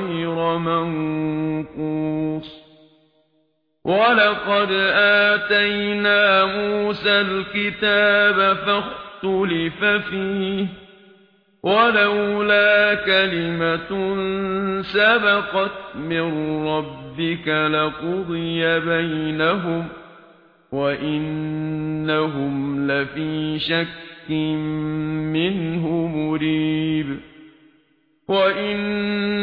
غير منقوص. ولقد آتينا موسى الكتاب فاختلف فيه ولولا كلمة سبقت من ربك لقضي بينهم وإنهم لفي شك منه مريب. وَإِنَّ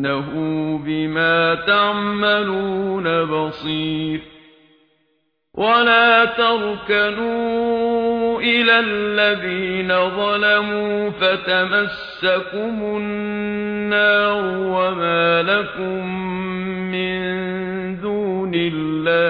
إِنَّهُ بِمَا تَعْمَلُونَ بَصِيرٌ وَلَا تَرْكَنُوا إِلَى الَّذِينَ ظَلَمُوا فَتَمَسَّكُمُ النَّارُ وَمَا لَكُمْ مِنْ دُونِ اللَّهِ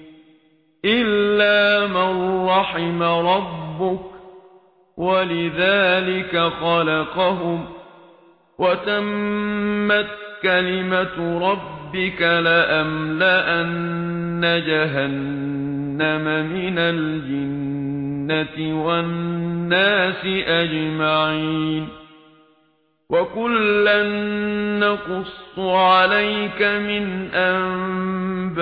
إلا من رحم ربك ولذلك خلقهم وتمت كلمة ربك لأملأن جهنم من الجنة والناس أجمعين وَكُلًّا نَقُصُّ عَلَيْكَ مِنْ أَنْبَاءِ